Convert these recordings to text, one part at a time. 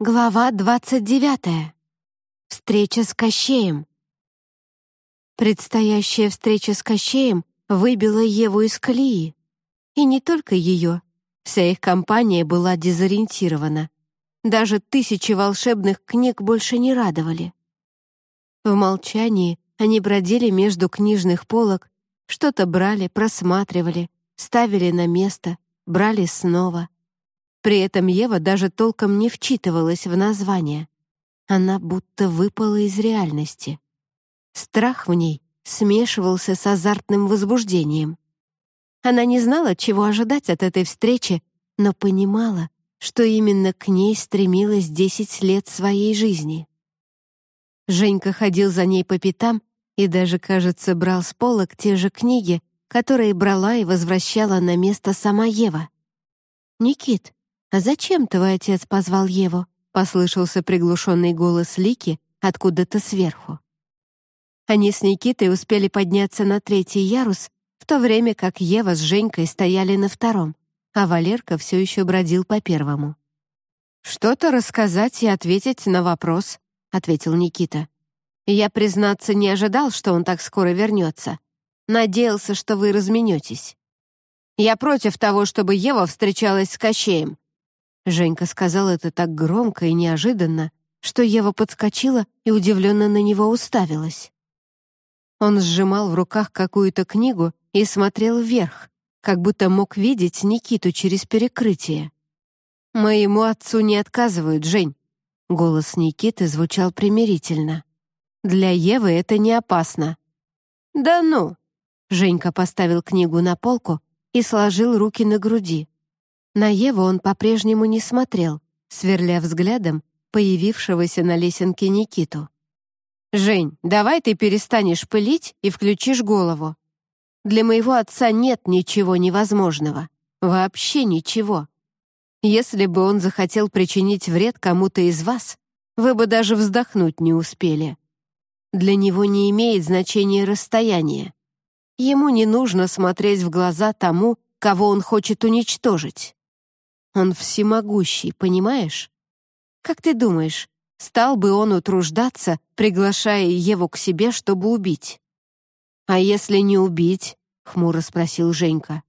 Глава двадцать девятая. Встреча с Кощеем. Предстоящая встреча с Кощеем выбила Еву из колеи. И не только ее. Вся их компания была дезориентирована. Даже тысячи волшебных книг больше не радовали. В молчании они бродили между книжных полок, что-то брали, просматривали, ставили на место, брали снова — при этом Ева даже толком не вчитывалась в название. Она будто выпала из реальности. Страх в ней смешивался с азартным возбуждением. Она не знала, чего ожидать от этой встречи, но понимала, что именно к ней стремилась десять лет своей жизни. Женька ходил за ней по пятам и даже, кажется, брал с полок те же книги, которые брала и возвращала на место сама Ева. «Никит, «А зачем твой отец позвал Еву?» — послышался приглушенный голос Лики откуда-то сверху. Они с Никитой успели подняться на третий ярус, в то время как Ева с Женькой стояли на втором, а Валерка все еще бродил по первому. «Что-то рассказать и ответить на вопрос», — ответил Никита. «Я, признаться, не ожидал, что он так скоро вернется. Надеялся, что вы разменетесь. Я против того, чтобы Ева встречалась с Кощеем. Женька сказал это так громко и неожиданно, что Ева подскочила и удивленно на него уставилась. Он сжимал в руках какую-то книгу и смотрел вверх, как будто мог видеть Никиту через перекрытие. «Моему отцу не отказывают, Жень», — голос Никиты звучал примирительно. «Для Евы это не опасно». «Да ну!» Женька поставил книгу на полку и сложил руки на груди. На Еву он по-прежнему не смотрел, сверля взглядом появившегося на лесенке Никиту. «Жень, давай ты перестанешь пылить и включишь голову. Для моего отца нет ничего невозможного. Вообще ничего. Если бы он захотел причинить вред кому-то из вас, вы бы даже вздохнуть не успели. Для него не имеет значения расстояние. Ему не нужно смотреть в глаза тому, кого он хочет уничтожить. Он всемогущий, понимаешь? Как ты думаешь, стал бы он утруждаться, приглашая Еву к себе, чтобы убить? А если не убить? хмуро спросил Женька.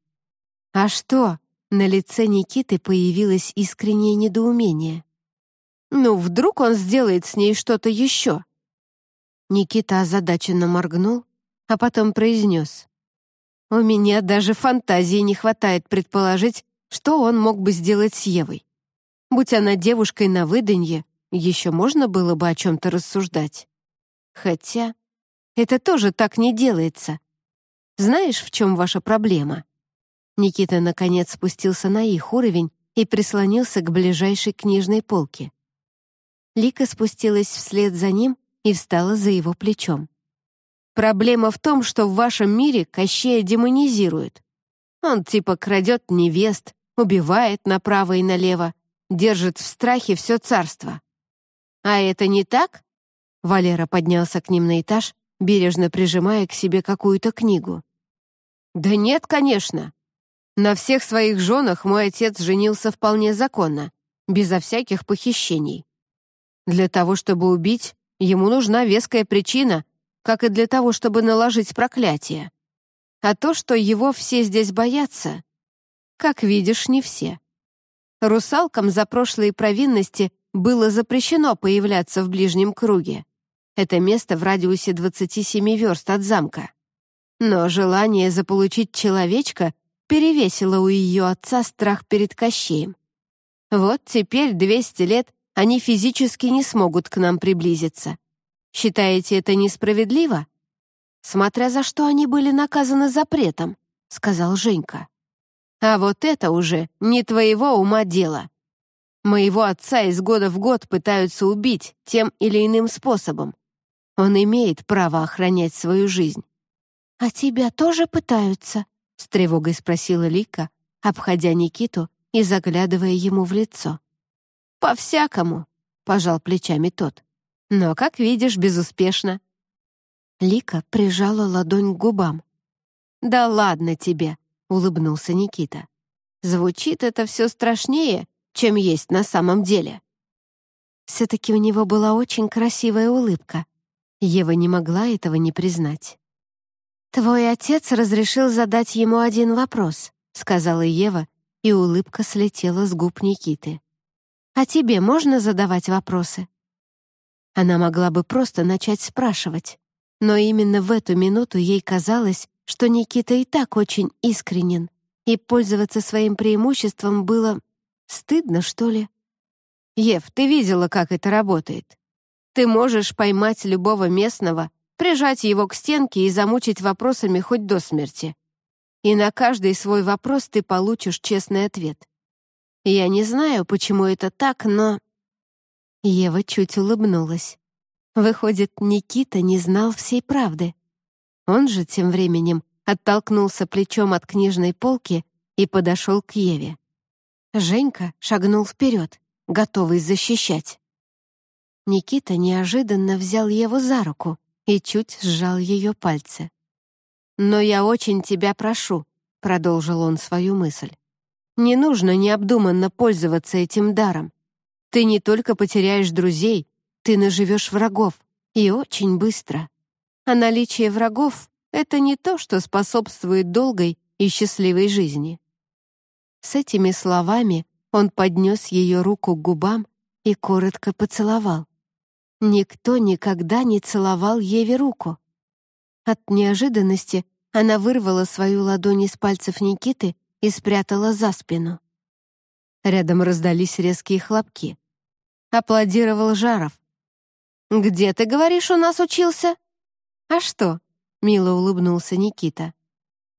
А что? На лице Никиты появилось искреннее недоумение. Ну, вдруг он сделает с ней что-то еще? Никита озадаченно моргнул, а потом произнес. «У меня даже фантазии не хватает предположить, что он мог бы сделать с Евой? Будь она девушкой на выданье, еще можно было бы о чем-то рассуждать. Хотя это тоже так не делается. Знаешь, в чем ваша проблема? Никита, наконец, спустился на их уровень и прислонился к ближайшей книжной полке. Лика спустилась вслед за ним и встала за его плечом. «Проблема в том, что в вашем мире Кощея демонизируют. Он типа крадет невест, убивает направо и налево, держит в страхе все царство. А это не так? Валера поднялся к ним на этаж, бережно прижимая к себе какую-то книгу. Да нет, конечно. На всех своих женах мой отец женился вполне законно, безо всяких похищений. Для того, чтобы убить, ему нужна веская причина, как и для того, чтобы наложить проклятие. А то, что его все здесь боятся, как видишь, не все. Русалкам за прошлые провинности было запрещено появляться в ближнем круге. Это место в радиусе 27 верст от замка. Но желание заполучить человечка перевесило у ее отца страх перед Кощеем. Вот теперь 200 лет они физически не смогут к нам приблизиться. Считаете это несправедливо? Смотря за что они были наказаны запретом, сказал Женька. А вот это уже не твоего ума дело. Моего отца из года в год пытаются убить тем или иным способом. Он имеет право охранять свою жизнь. «А тебя тоже пытаются?» — с тревогой спросила Лика, обходя Никиту и заглядывая ему в лицо. «По-всякому», — пожал плечами тот. «Но, как видишь, безуспешно». Лика прижала ладонь к губам. «Да ладно тебе», — улыбнулся Никита. «Звучит это все страшнее, чем есть на самом деле». Все-таки у него была очень красивая улыбка. Ева не могла этого не признать. «Твой отец разрешил задать ему один вопрос», — сказала Ева, и улыбка слетела с губ Никиты. «А тебе можно задавать вопросы?» Она могла бы просто начать спрашивать, но именно в эту минуту ей казалось, что Никита и так очень искренен, и пользоваться своим преимуществом было стыдно, что ли. «Ев, ты видела, как это работает? Ты можешь поймать любого местного, прижать его к стенке и замучить вопросами хоть до смерти. И на каждый свой вопрос ты получишь честный ответ. Я не знаю, почему это так, но...» Ева чуть улыбнулась. Выходит, Никита не знал всей правды. Он же тем временем оттолкнулся плечом от книжной полки и подошел к Еве. Женька шагнул вперед готовый защищать. Никита неожиданно взял его за руку и чуть сжал ее пальцы. «Но я очень тебя прошу», — продолжил он свою мысль. «Не нужно необдуманно пользоваться этим даром. Ты не только потеряешь друзей, ты наживешь врагов, и очень быстро. А наличие врагов — это не то, что способствует долгой и счастливой жизни». С этими словами он поднес ее руку к губам и коротко поцеловал. Никто никогда не целовал Еве руку. От неожиданности она вырвала свою ладонь из пальцев Никиты и спрятала за спину. Рядом раздались резкие хлопки. Аплодировал Жаров. «Где, ты говоришь, у нас учился?» «А что?» — мило улыбнулся Никита.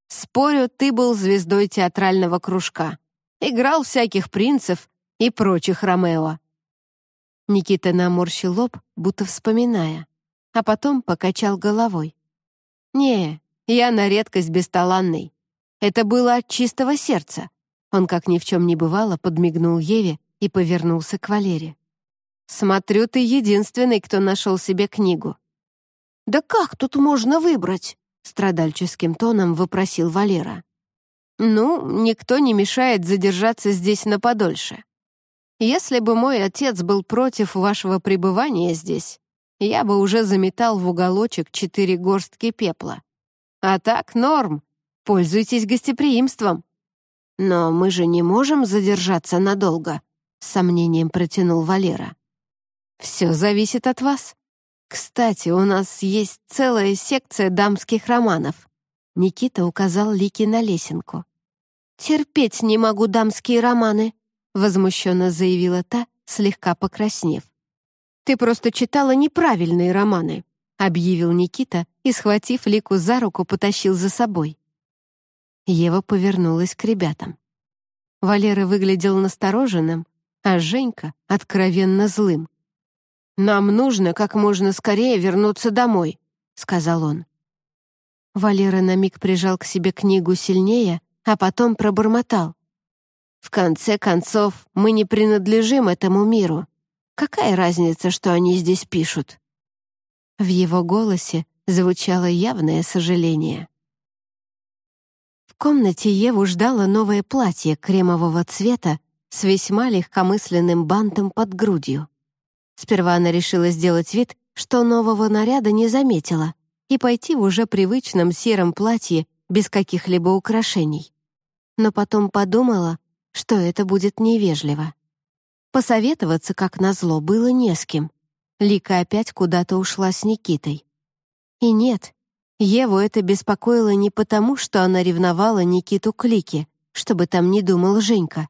«Спорю, ты был звездой театрального кружка играл всяких принцев и прочих Ромео. Никита наморщил лоб, будто вспоминая, а потом покачал головой. «Не, я на редкость бесталанный. Это было от чистого сердца». Он, как ни в чем не бывало, подмигнул Еве и повернулся к Валере. «Смотрю, ты единственный, кто нашел себе книгу». «Да как тут можно выбрать?» — страдальческим тоном вопросил Валера. Ну, никто не мешает задержаться здесь на подольше. Если бы мой отец был против вашего пребывания здесь, я бы уже заметал в уголочек четыре горстки пепла. А так, норм. Пользуйтесь гостеприимством. Но мы же не можем задержаться надолго, с сомнением протянул Валера. Все зависит от вас. Кстати, у нас есть целая секция дамских романов. Никита указал Лики на лесенку. «Терпеть не могу дамские романы», — возмущенно заявила та, слегка покраснев. «Ты просто читала неправильные романы», — объявил Никита и, схватив Лику за руку, потащил за собой. Ева повернулась к ребятам. Валера выглядел настороженным, а Женька — откровенно злым. «Нам нужно как можно скорее вернуться домой», — сказал он. Валера на миг прижал к себе книгу сильнее, а потом пробормотал. «В конце концов, мы не принадлежим этому миру. Какая разница, что они здесь пишут?» В его голосе звучало явное сожаление. В комнате Еву ждало новое платье кремового цвета с весьма легкомысленным бантом под грудью. Сперва она решила сделать вид, что нового наряда не заметила, и пойти в уже привычном сером платье без каких-либо украшений. Но потом подумала, что это будет невежливо. Посоветоваться, как назло, было не с кем. Лика опять куда-то ушла с Никитой. И нет, Еву это беспокоило не потому, что она ревновала Никиту к Лике, чтобы там не думал Женька,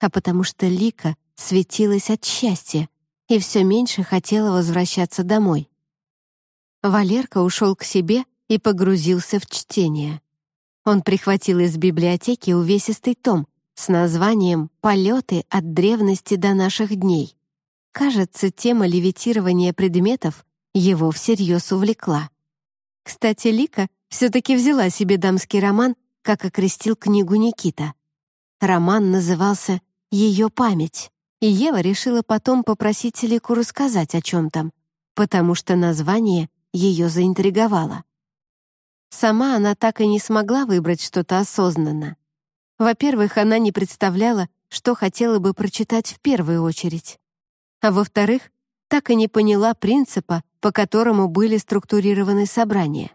а потому что Лика светилась от счастья и все меньше хотела возвращаться домой. Валерка ушел к себе и погрузился в чтение. Он прихватил из библиотеки увесистый том с названием «Полеты от древности до наших дней». Кажется, тема левитирования предметов его всерьез увлекла. Кстати, Лика все-таки взяла себе дамский роман, как окрестил книгу Никита. Роман назывался «Ее память», и Ева решила потом попросить Лику рассказать о чем там, потому что название ее заинтриговало. Сама она так и не смогла выбрать что-то осознанно. Во-первых, она не представляла, что хотела бы прочитать в первую очередь. а во-вторых, так и не поняла принципа, по которому были структурированы собрания.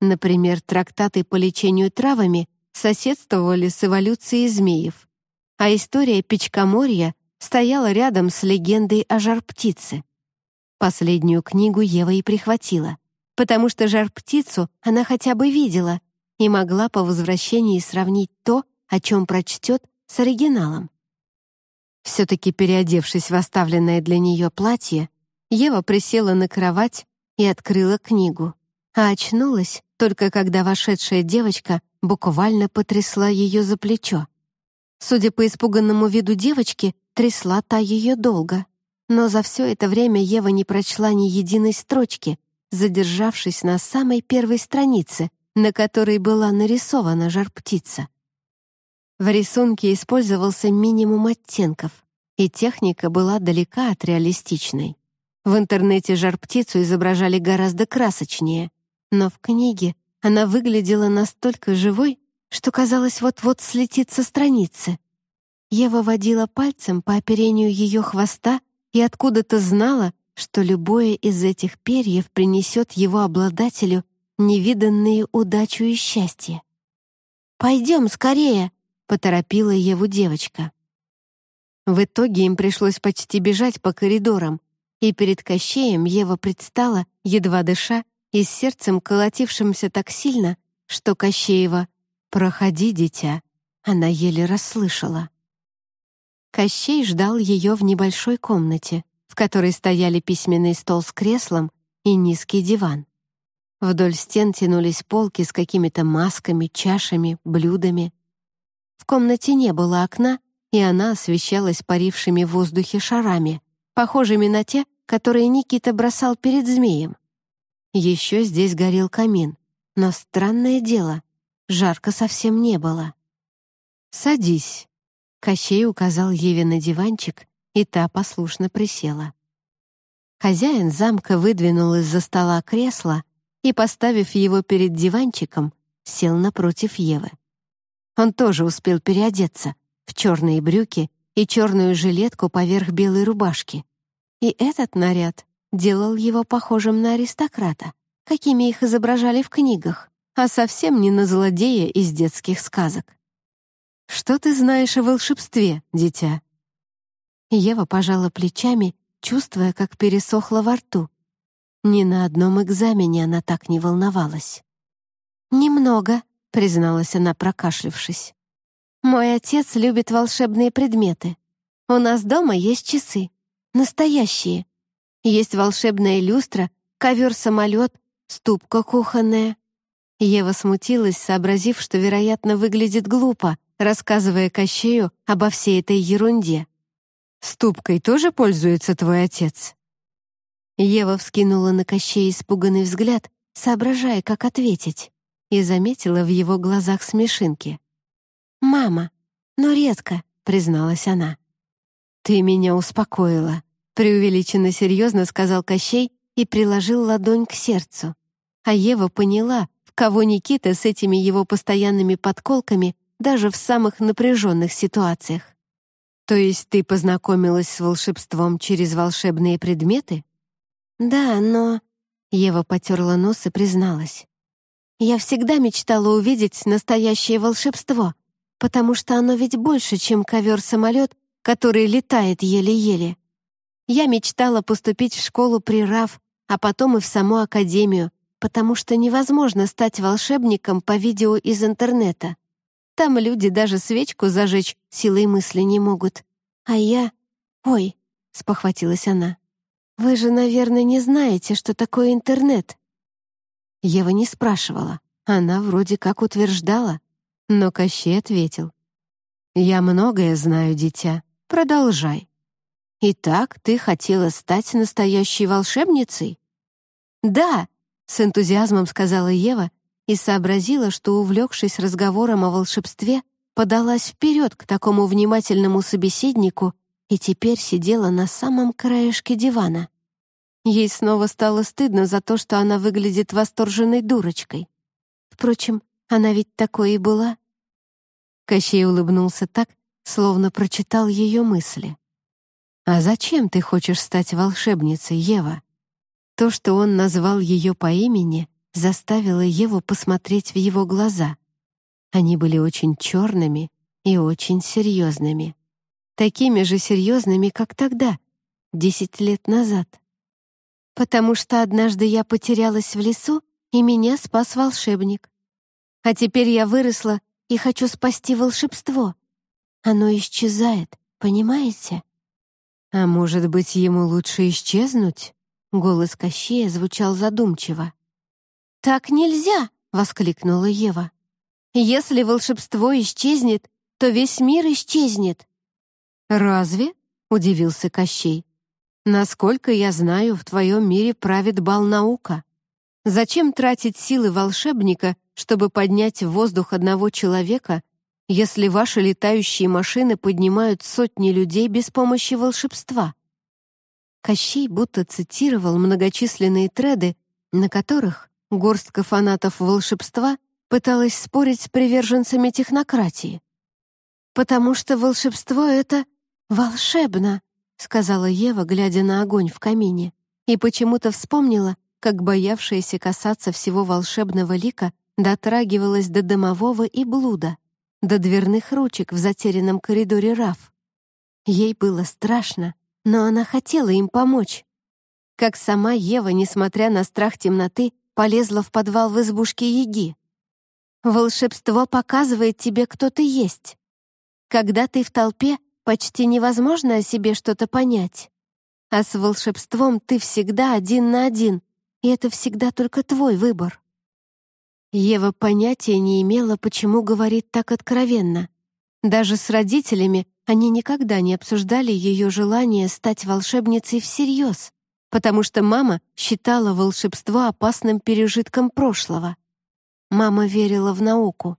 Например, трактаты по лечению травами соседствовали с эволюцией змеев, а история Печкоморья стояла рядом с легендой о жар-птице. Последнюю книгу Ева и прихватила, потому что жар-птицу она хотя бы видела и могла по возвращении сравнить то, о чем прочтет, с оригиналом. Все-таки переодевшись в оставленное для нее платье, Ева присела на кровать и открыла книгу, а очнулась только когда вошедшая девочка буквально потрясла ее за плечо. Судя по испуганному виду девочки, трясла та ее долго. Но за все это время Ева не прочла ни единой строчки, задержавшись на самой первой странице, на которой была нарисована жар-птица. В рисунке использовался минимум оттенков, и техника была далека от реалистичной. В интернете жар-птицу изображали гораздо красочнее, но в книге она выглядела настолько живой, что казалось вот-вот слетит со страницы. Ева водила пальцем по оперению ее хвоста и откуда-то знала, что любое из этих перьев принесет его обладателю невиданные удачу и счастье. «Пойдем скорее!» — поторопила Еву девочка. В итоге им пришлось почти бежать по коридорам, и перед Кощеем Ева предстала, едва дыша, и с сердцем колотившимся так сильно, что Кощеева «Проходи, дитя», она еле расслышала. Кощей ждал ее в небольшой комнате, в которой стояли письменный стол с креслом и низкий диван. Вдоль стен тянулись полки с какими-то масками, чашами, блюдами. В комнате не было окна, и она освещалась парившими в воздухе шарами, похожими на те, которые Никита бросал перед змеем. Еще здесь горел камин, но странное дело, жарко совсем не было. «Садись», — Кощей указал Еве на диванчик, и та послушно присела. Хозяин замка выдвинул из-за стола кресло и, поставив его перед диванчиком, сел напротив Евы. Он тоже успел переодеться в черные брюки и черную жилетку поверх белой рубашки. И этот наряд делал его похожим на аристократа, какими их изображали в книгах, а совсем не на злодея из детских сказок. «Что ты знаешь о волшебстве, дитя?» Ева пожала плечами, чувствуя, как пересохла во рту. Ни на одном экзамене она так не волновалась. «Немного», — призналась она, прокашлившись. «Мой отец любит волшебные предметы. У нас дома есть часы. Настоящие. Есть волшебная люстра, ковер-самолет, ступка кухонная». Ева смутилась, сообразив, что, вероятно, выглядит глупо, рассказывая Кощею обо всей этой ерунде. «Ступкой тоже пользуется твой отец?» Ева вскинула на Кощей испуганный взгляд, соображая, как ответить, и заметила в его глазах смешинки. «Мама, но редко», — призналась она. «Ты меня успокоила», — преувеличенно серьезно сказал Кощей и приложил ладонь к сердцу. А Ева поняла, в кого Никита с этими его постоянными подколками даже в самых напряженных ситуациях. «То есть ты познакомилась с волшебством через волшебные предметы?» «Да, но...» Ева потерла нос и призналась. «Я всегда мечтала увидеть настоящее волшебство, потому что оно ведь больше, чем ковер-самолет, который летает еле-еле. Я мечтала поступить в школу при РАФ, а потом и в саму академию, потому что невозможно стать волшебником по видео из интернета. Там люди даже свечку зажечь силой мысли не могут. А я... Ой, спохватилась она. «Вы же, наверное, не знаете, что такое интернет». Ева не спрашивала. Она вроде как утверждала. Но Кощей ответил. «Я многое знаю, дитя. Продолжай». «Итак, ты хотела стать настоящей волшебницей?» «Да», — с энтузиазмом сказала Ева и сообразила, что, увлекшись разговором о волшебстве, подалась вперед к такому внимательному собеседнику и теперь сидела на самом краешке дивана. Ей снова стало стыдно за то, что она выглядит восторженной дурочкой. Впрочем, она ведь такой и была. Кощей улыбнулся так, словно прочитал ее мысли. «А зачем ты хочешь стать волшебницей, Ева?» То, что он назвал ее по имени, заставило Еву посмотреть в его глаза. Они были очень черными и очень серьезными. Такими же серьезными, как тогда, десять лет назад. Потому что однажды я потерялась в лесу, и меня спас волшебник. А теперь я выросла и хочу спасти волшебство. Оно исчезает, понимаете? А может быть, ему лучше исчезнуть? Голос Кощея звучал задумчиво. «Так нельзя!» — воскликнула Ева. «Если волшебство исчезнет, то весь мир исчезнет». «Разве?» — удивился Кощей. «Насколько я знаю, в твоем мире правит бал наука. Зачем тратить силы волшебника, чтобы поднять в воздух одного человека, если ваши летающие машины поднимают сотни людей без помощи волшебства?» Кощей будто цитировал многочисленные треды, на которых горстка фанатов волшебства пыталась спорить с приверженцами технократии. «Потому что волшебство — это волшебно», — сказала Ева, глядя на огонь в камине, и почему-то вспомнила, как боявшаяся касаться всего волшебного лика дотрагивалась до дымового и блуда, до дверных ручек в затерянном коридоре Раф. Ей было страшно, но она хотела им помочь. Как сама Ева, несмотря на страх темноты, полезла в подвал в избушке Еги. Волшебство показывает тебе, кто ты есть. Когда ты в толпе, почти невозможно о себе что-то понять. А с волшебством ты всегда один на один, и это всегда только твой выбор. Ева понятия не имела, почему говорит так откровенно. Даже с родителями они никогда не обсуждали ее желание стать волшебницей всерьез, потому что мама считала волшебство опасным пережитком прошлого. Мама верила в науку.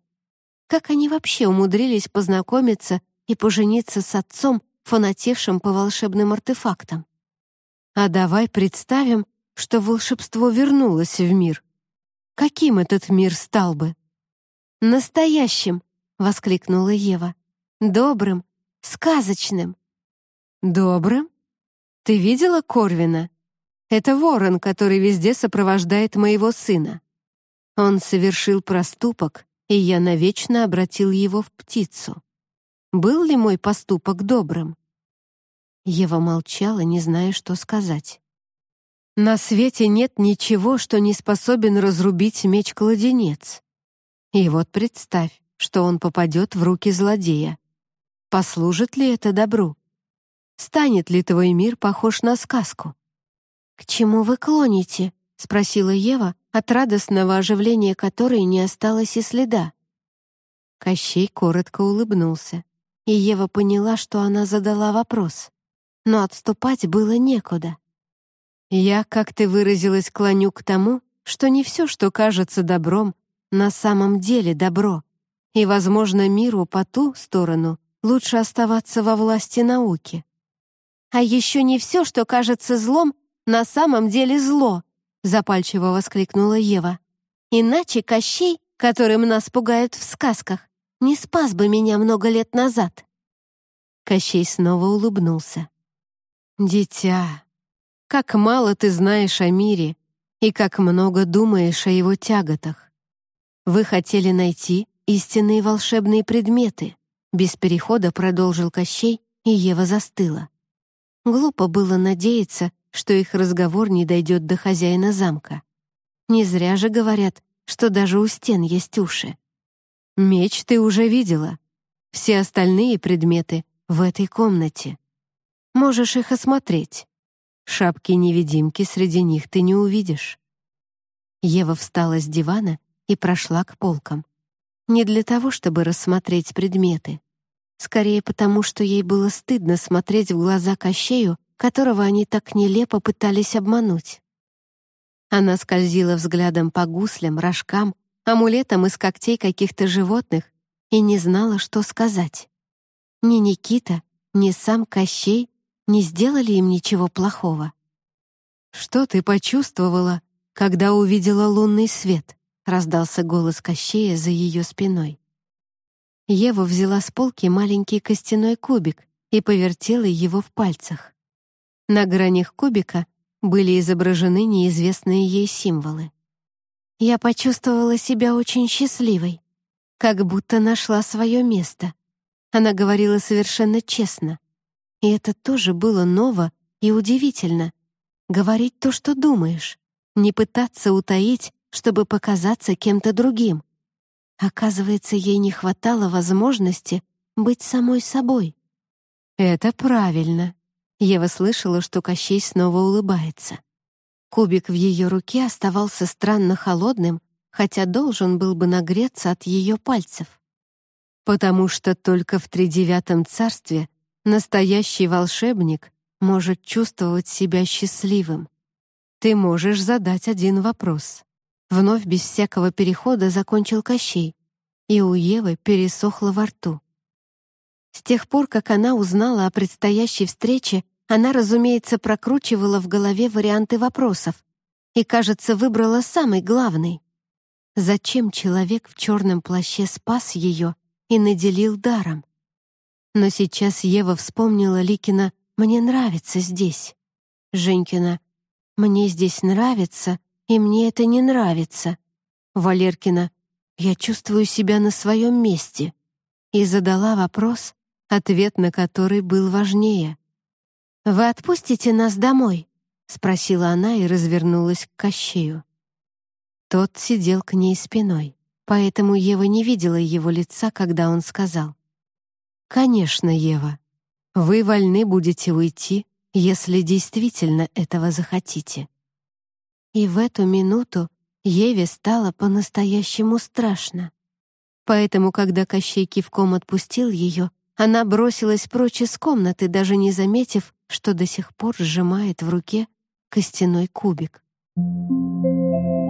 Как они вообще умудрились познакомиться и пожениться с отцом, фанатевшим по волшебным артефактам? А давай представим, что волшебство вернулось в мир. Каким этот мир стал бы? «Настоящим!» — воскликнула Ева. «Добрым, сказочным». «Добрым? Ты видела Корвина? Это ворон, который везде сопровождает моего сына. Он совершил проступок, и я навечно обратил его в птицу. Был ли мой поступок добрым?» Ева молчала, не зная, что сказать. «На свете нет ничего, что не способен разрубить меч-кладенец. И вот представь, что он попадет в руки злодея. Послужит ли это добру? Станет ли твой мир похож на сказку? «К чему вы клоните?» — спросила Ева, от радостного оживления которой не осталось и следа. Кощей коротко улыбнулся, и Ева поняла, что она задала вопрос. Но отступать было некуда. «Я, как ты выразилась, клоню к тому, что не все, что кажется добром, на самом деле добро, и, возможно, миру по ту сторону лучше оставаться во власти науки. А еще не все, что кажется злом, на самом деле зло, запальчиво воскликнула Ева. Иначе Кощей, которым нас пугают в сказках, не спас бы меня много лет назад. Кощей снова улыбнулся. «Дитя, как мало ты знаешь о мире и как много думаешь о его тяготах. Вы хотели найти истинные волшебные предметы, без перехода продолжил Кощей, и Ева застыла. Глупо было надеяться, что их разговор не дойдет до хозяина замка. Не зря же говорят, что даже у стен есть уши. Меч ты уже видела. Все остальные предметы в этой комнате. Можешь их осмотреть. Шапки-невидимки среди них ты не увидишь. Ева встала с дивана и прошла к полкам. Не для того, чтобы рассмотреть предметы. Скорее потому, что ей было стыдно смотреть в глаза Кощею, которого они так нелепо пытались обмануть. Она скользила взглядом по гуслям, рожкам, амулетам из когтей каких-то животных и не знала, что сказать. Ни Никита, ни сам Кощей не сделали им ничего плохого. «Что ты почувствовала, когда увидела лунный свет?» раздался голос Кощея за ее спиной. Ева взяла с полки маленький костяной кубик и повертела его в пальцах. На гранях кубика были изображены неизвестные ей символы. Я почувствовала себя очень счастливой, как будто нашла свое место. Она говорила совершенно честно. И это тоже было ново и удивительно. Говорить то, что думаешь, не пытаться утаить, чтобы показаться кем-то другим. Оказывается, ей не хватало возможности быть самой собой. «Это правильно». Ева слышала, что Кощей снова улыбается. Кубик в ее руке оставался странно холодным, хотя должен был бы нагреться от ее пальцев. Потому что только в тридевятом царстве настоящий волшебник может чувствовать себя счастливым. Ты можешь задать один вопрос. Вновь без всякого перехода закончил Кощей, и у Евы пересохло во рту. С тех пор, как она узнала о предстоящей встрече, она, разумеется, прокручивала в голове варианты вопросов и, кажется, выбрала самый главный. Зачем человек в черном плаще спас ее и наделил даром? Но сейчас Ева вспомнила Ликина «Мне нравится здесь». Женькина «Мне здесь нравится, и мне это не нравится». Валеркина «Я чувствую себя на своем месте» и задала вопрос, ответ на который был важнее. «Вы отпустите нас домой?» — спросила она и развернулась к Кощею. Тот сидел к ней спиной, поэтому Ева не видела его лица, когда он сказал. «Конечно, Ева, вы вольны будете уйти, если действительно этого захотите». И в эту минуту Еве стало по-настоящему страшно. Поэтому, когда Кощей кивком отпустил ее, она бросилась прочь из комнаты, даже не заметив, что до сих пор сжимает в руке костяной кубик. Thank you.